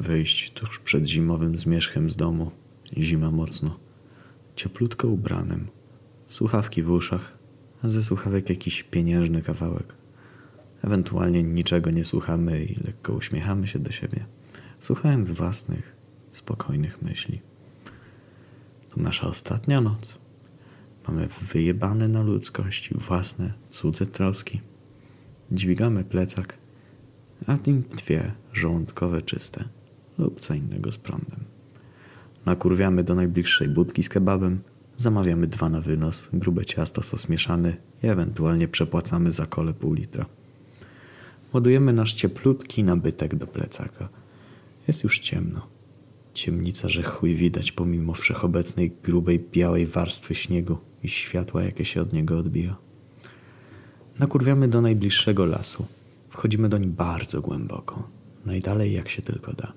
Wyjść tuż przed zimowym zmierzchem z domu. Zima mocno. Cieplutko ubranym. Słuchawki w uszach, a ze słuchawek jakiś pieniężny kawałek. Ewentualnie niczego nie słuchamy i lekko uśmiechamy się do siebie, słuchając własnych, spokojnych myśli. To nasza ostatnia noc. Mamy wyjebane na ludzkość własne, cudze troski. Dźwigamy plecak, a w nim dwie żołądkowe czyste lub co innego z prądem. Nakurwiamy do najbliższej budki z kebabem, zamawiamy dwa na wynos, grube ciasto, sos mieszany i ewentualnie przepłacamy za kole pół litra. Ładujemy nasz cieplutki nabytek do plecaka. Jest już ciemno. Ciemnica, że chuj widać pomimo wszechobecnej grubej białej warstwy śniegu i światła, jakie się od niego odbija. Nakurwiamy do najbliższego lasu. Wchodzimy doń bardzo głęboko. Najdalej jak się tylko da.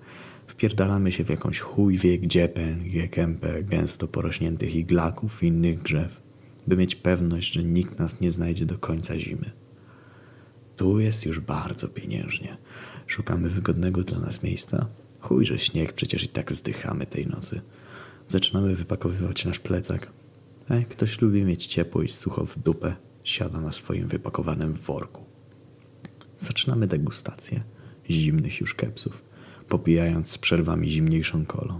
Wpierdalamy się w jakąś chuj wie gdzie pęgę, kępę gęsto porośniętych iglaków i innych drzew, by mieć pewność, że nikt nas nie znajdzie do końca zimy. Tu jest już bardzo pieniężnie. Szukamy wygodnego dla nas miejsca. Chuj, że śnieg, przecież i tak zdychamy tej nocy. Zaczynamy wypakowywać nasz plecak. A jak ktoś lubi mieć ciepło i sucho w dupę, siada na swoim wypakowanym worku. Zaczynamy degustację zimnych już kepsów, popijając z przerwami zimniejszą kolą.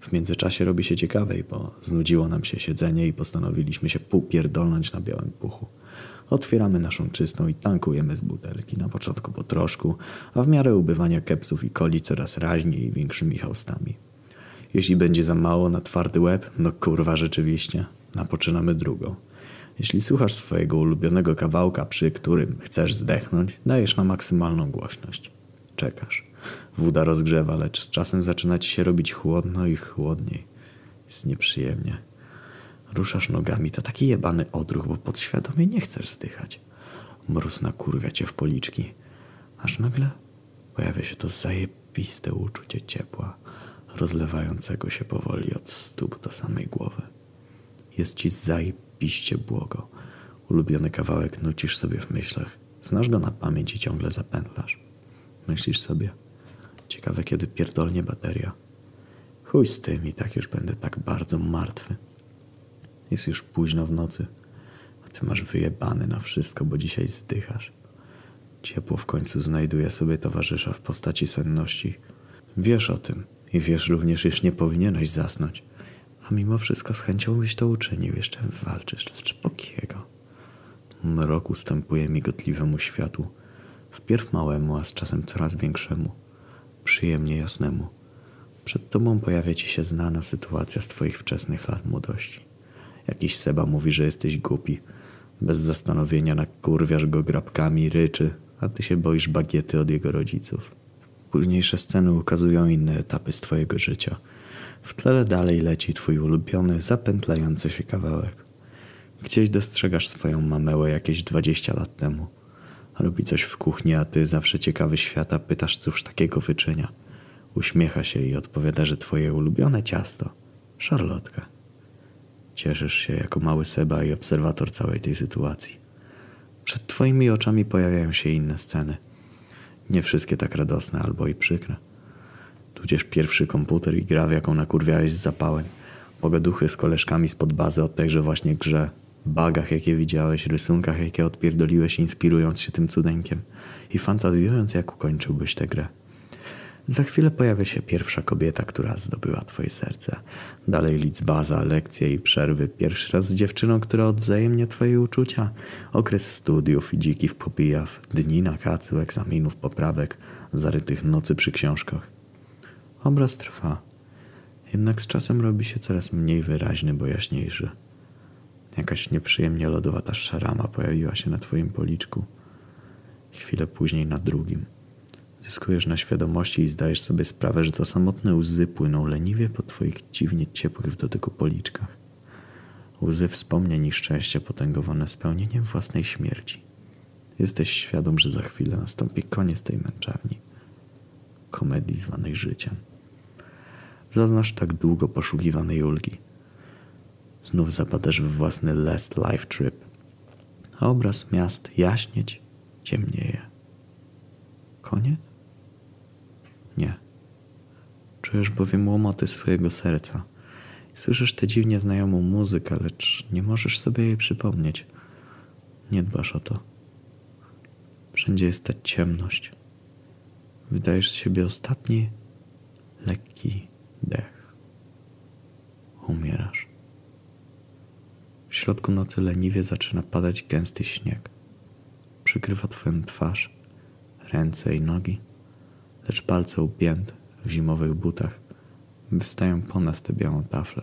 W międzyczasie robi się ciekawej, bo znudziło nam się siedzenie i postanowiliśmy się półpierdolnąć na białym puchu. Otwieramy naszą czystą i tankujemy z butelki, na początku po troszku, a w miarę ubywania kepsów i coli coraz raźniej i większymi haustami. Jeśli będzie za mało na twardy łeb, no kurwa rzeczywiście, napoczynamy drugą. Jeśli słuchasz swojego ulubionego kawałka, przy którym chcesz zdechnąć, dajesz na maksymalną głośność. Czekasz. Woda rozgrzewa, lecz z czasem zaczyna ci się robić chłodno i chłodniej. Jest nieprzyjemnie. Ruszasz nogami, to taki jebany odruch, bo podświadomie nie chcesz zdychać. Mróz nakurwia cię w policzki. Aż nagle pojawia się to zajebiste uczucie ciepła, rozlewającego się powoli od stóp do samej głowy. Jest ci zajebiście błogo. Ulubiony kawałek nucisz sobie w myślach. Znasz go na pamięć i ciągle zapętlasz. Myślisz sobie, ciekawe kiedy pierdolnie bateria. Chuj z tym i tak już będę tak bardzo martwy. Jest już późno w nocy, a ty masz wyjebany na wszystko, bo dzisiaj zdychasz. Ciepło w końcu znajduje sobie towarzysza w postaci senności. Wiesz o tym i wiesz również, iż nie powinieneś zasnąć. A mimo wszystko z chęcią byś to uczynił, jeszcze walczysz, lecz po kiego? Mrok ustępuje migotliwemu światłu, wpierw małemu, a z czasem coraz większemu, przyjemnie jasnemu. Przed tobą pojawia ci się znana sytuacja z twoich wczesnych lat młodości. Jakiś Seba mówi, że jesteś głupi. Bez zastanowienia nakurwiasz go grabkami, ryczy, a ty się boisz bagiety od jego rodziców. Późniejsze sceny ukazują inne etapy z twojego życia. W tle dalej leci twój ulubiony, zapętlający się kawałek. Gdzieś dostrzegasz swoją mamełę jakieś 20 lat temu. Robi coś w kuchni, a ty, zawsze ciekawy świata, pytasz, cóż takiego wyczynia. Uśmiecha się i odpowiada, że twoje ulubione ciasto. Szarlotka. Cieszysz się jako mały Seba i obserwator całej tej sytuacji. Przed twoimi oczami pojawiają się inne sceny. Nie wszystkie tak radosne albo i przykre. Tudzież pierwszy komputer i gra, w jaką nakurwiałeś z zapałem. Pogaduchy z koleżkami spod bazy o tejże właśnie grze. Bagach, jakie widziałeś, rysunkach, jakie odpierdoliłeś, inspirując się tym cudeńkiem i fantazjując, jak ukończyłbyś tę grę. Za chwilę pojawia się pierwsza kobieta, która zdobyła twoje serce. Dalej liczbaza, lekcje i przerwy. Pierwszy raz z dziewczyną, która odwzajemnia twoje uczucia. Okres studiów i dzikich popijaw. Dni na kacu, egzaminów, poprawek, zarytych nocy przy książkach. Obraz trwa. Jednak z czasem robi się coraz mniej wyraźny, bo jaśniejszy. Jakaś nieprzyjemnie lodowata szarama pojawiła się na twoim policzku. Chwilę później na drugim. Zyskujesz na świadomości i zdajesz sobie sprawę, że to samotne łzy płyną leniwie po twoich dziwnie ciepłych w dotyku policzkach. Łzy wspomnień i szczęścia potęgowane spełnieniem własnej śmierci. Jesteś świadom, że za chwilę nastąpi koniec tej męczarni. Komedii zwanej życiem. Zaznasz tak długo poszukiwanej ulgi. Znów zapadasz w własny last life trip. A obraz miast jaśnieć ciemnieje. Koniec? Nie. Czujesz bowiem łomoty swojego serca. Słyszysz tę dziwnie znajomą muzykę, lecz nie możesz sobie jej przypomnieć. Nie dbasz o to. Wszędzie jest ta ciemność. Wydajesz z siebie ostatni, lekki dech. Umierasz. W środku nocy leniwie zaczyna padać gęsty śnieg. Przykrywa twoją twarz, ręce i nogi, lecz palce upięte w zimowych butach wystają ponad tę białą taflę.